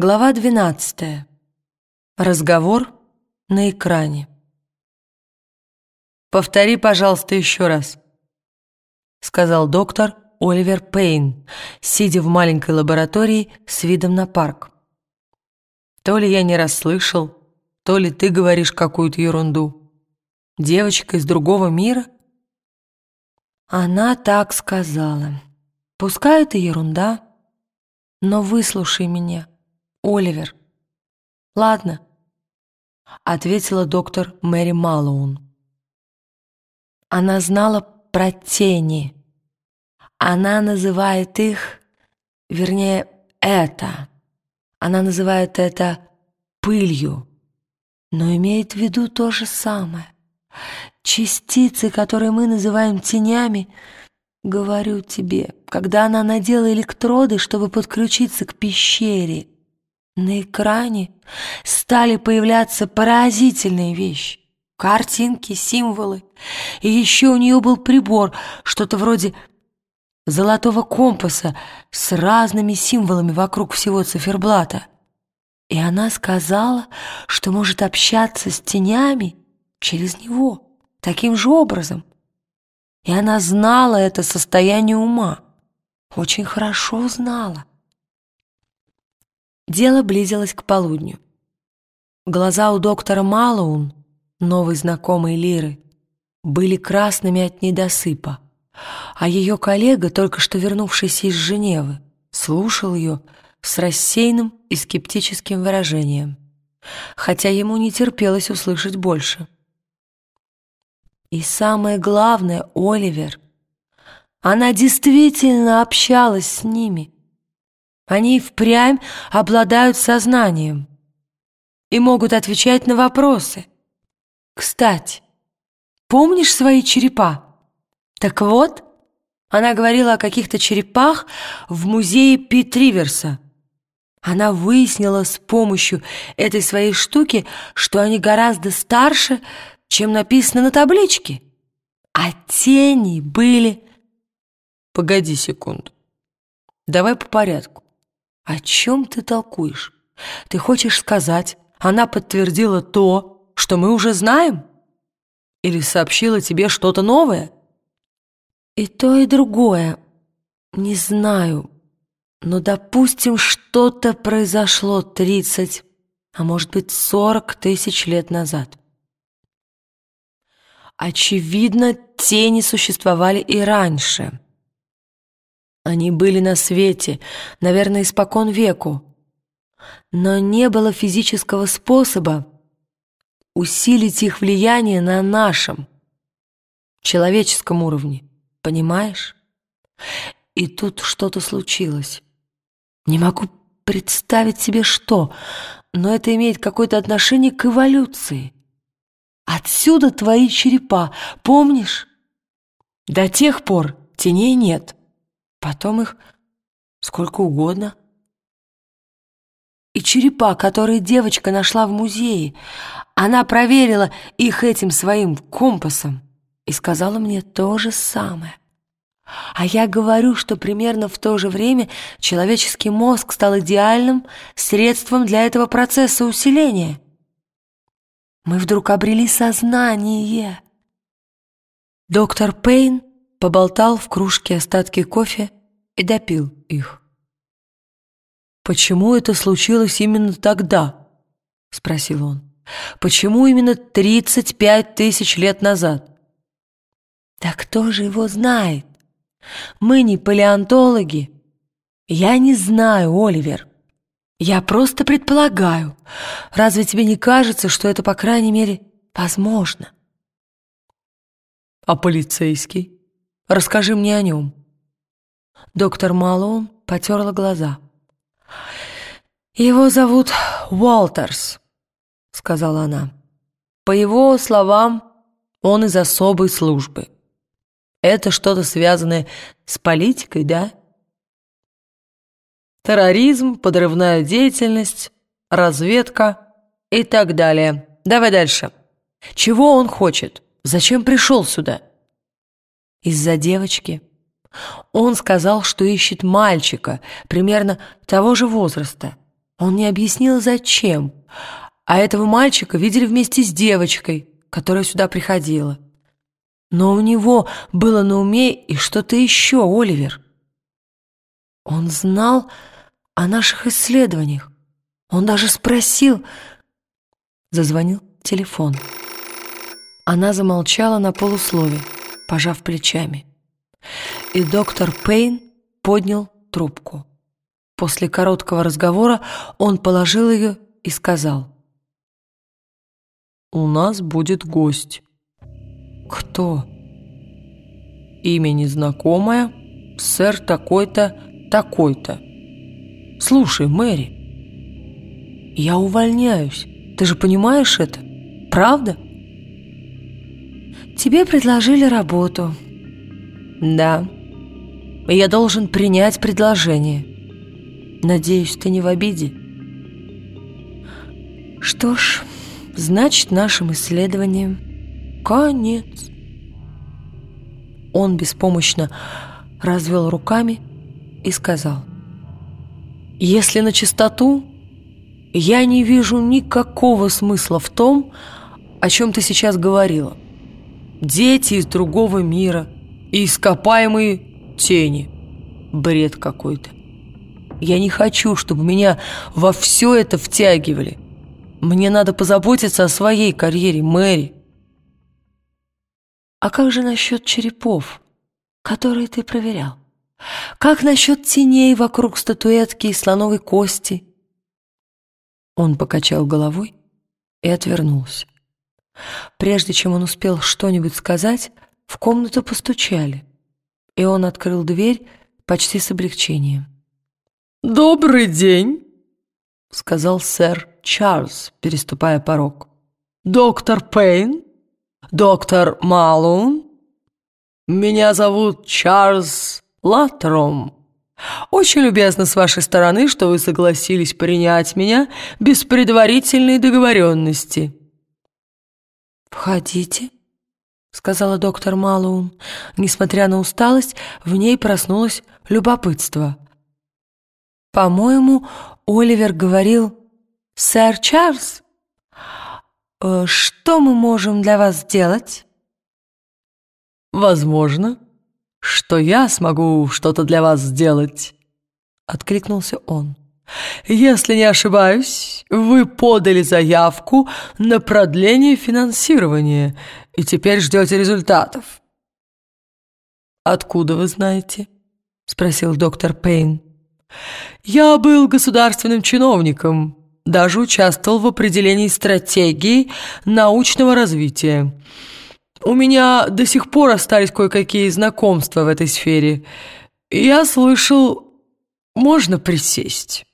Глава 12. Разговор на экране. «Повтори, пожалуйста, еще раз», — сказал доктор Оливер Пейн, сидя в маленькой лаборатории с видом на парк. «То ли я не расслышал, то ли ты говоришь какую-то ерунду. Девочка из другого мира?» Она так сказала. «Пускай это ерунда, но выслушай меня». Оливер. Ладно, ответила доктор Мэри Малоун. Она знала про тени. Она называет их, вернее, это. Она называет это пылью, но имеет в виду то же самое. Частицы, которые мы называем тенями, говорю тебе, когда она надела электроды, чтобы подключиться к пещере, на экране стали появляться поразительные вещи. Картинки, символы. И еще у нее был прибор, что-то вроде золотого компаса с разными символами вокруг всего циферблата. И она сказала, что может общаться с тенями через него, таким же образом. И она знала это состояние ума, очень хорошо знала. Дело близилось к полудню. Глаза у доктора Малоун, новой знакомой Лиры, были красными от недосыпа, а ее коллега, только что вернувшийся из Женевы, слушал ее с рассеянным и скептическим выражением, хотя ему не терпелось услышать больше. И самое главное, Оливер, она действительно общалась с ними — они впрямь обладают сознанием и могут отвечать на вопросы. Кстати, помнишь свои черепа? Так вот, она говорила о каких-то черепах в музее Пит Риверса. Она выяснила с помощью этой своей штуки, что они гораздо старше, чем написано на табличке. А тени были... Погоди секунду. Давай по порядку. «О чем ты толкуешь? Ты хочешь сказать, она подтвердила то, что мы уже знаем? Или сообщила тебе что-то новое?» «И то, и другое. Не знаю. Но, допустим, что-то произошло тридцать, а может быть, сорок тысяч лет назад». Очевидно, тени существовали и раньше. Они были на свете, наверное, испокон веку. Но не было физического способа усилить их влияние на нашем, человеческом уровне, понимаешь? И тут что-то случилось. Не могу представить себе что, но это имеет какое-то отношение к эволюции. Отсюда твои черепа, помнишь? До тех пор теней нет. Потом их сколько угодно. И черепа, которые девочка нашла в музее, она проверила их этим своим компасом и сказала мне то же самое. А я говорю, что примерно в то же время человеческий мозг стал идеальным средством для этого процесса усиления. Мы вдруг обрели сознание. Доктор Пейн поболтал в кружке остатки кофе и допил их. «Почему это случилось именно тогда?» — спросил он. «Почему именно 35 тысяч лет назад?» «Да кто же его знает? Мы не палеонтологи. Я не знаю, Оливер. Я просто предполагаю. Разве тебе не кажется, что это, по крайней мере, возможно?» «А полицейский?» Расскажи мне о нем». Доктор Малоун потерла глаза. «Его зовут Уолтерс», — сказала она. «По его словам, он из особой службы. Это что-то связанное с политикой, да? Терроризм, подрывная деятельность, разведка и так далее. Давай дальше. Чего он хочет? Зачем пришел сюда?» Из-за девочки. Он сказал, что ищет мальчика, примерно того же возраста. Он не объяснил, зачем. А этого мальчика видели вместе с девочкой, которая сюда приходила. Но у него было на уме и что-то еще, Оливер. Он знал о наших исследованиях. Он даже спросил... Зазвонил телефон. Она замолчала на полуслове, пожав плечами. И доктор Пейн поднял трубку. После короткого разговора он положил ее и сказал. «У нас будет гость». «Кто?» «Имя незнакомое, сэр такой-то, такой-то». «Слушай, Мэри, я увольняюсь. Ты же понимаешь это? Правда?» «Тебе предложили работу». «Да. Я должен принять предложение». Надеюсь, ты не в обиде? Что ж, значит, нашим исследованиям конец. Он беспомощно развел руками и сказал. Если на чистоту, я не вижу никакого смысла в том, о чем ты сейчас говорила. Дети из другого мира и ископаемые тени. Бред какой-то. Я не хочу, чтобы меня во все это втягивали. Мне надо позаботиться о своей карьере, Мэри. А как же насчет черепов, которые ты проверял? Как насчет теней вокруг статуэтки и слоновой кости? Он покачал головой и отвернулся. Прежде чем он успел что-нибудь сказать, в комнату постучали, и он открыл дверь почти с облегчением. «Добрый день», — сказал сэр Чарльз, переступая порог. «Доктор Пейн? Доктор Малун? Меня зовут Чарльз Латром. Очень любезно с вашей стороны, что вы согласились принять меня без предварительной договоренности». «Входите», — сказала доктор Малун. Несмотря на усталость, в ней проснулось любопытство — по-моему, Оливер говорил, «Сэр Чарльз, э, что мы можем для вас сделать?» «Возможно, что я смогу что-то для вас сделать», — откликнулся он. «Если не ошибаюсь, вы подали заявку на продление финансирования и теперь ждете результатов». «Откуда вы знаете?» — спросил доктор Пейн. Я был государственным чиновником, даже участвовал в определении стратегии научного развития. У меня до сих пор остались кое-какие знакомства в этой сфере. Я слышал, можно присесть».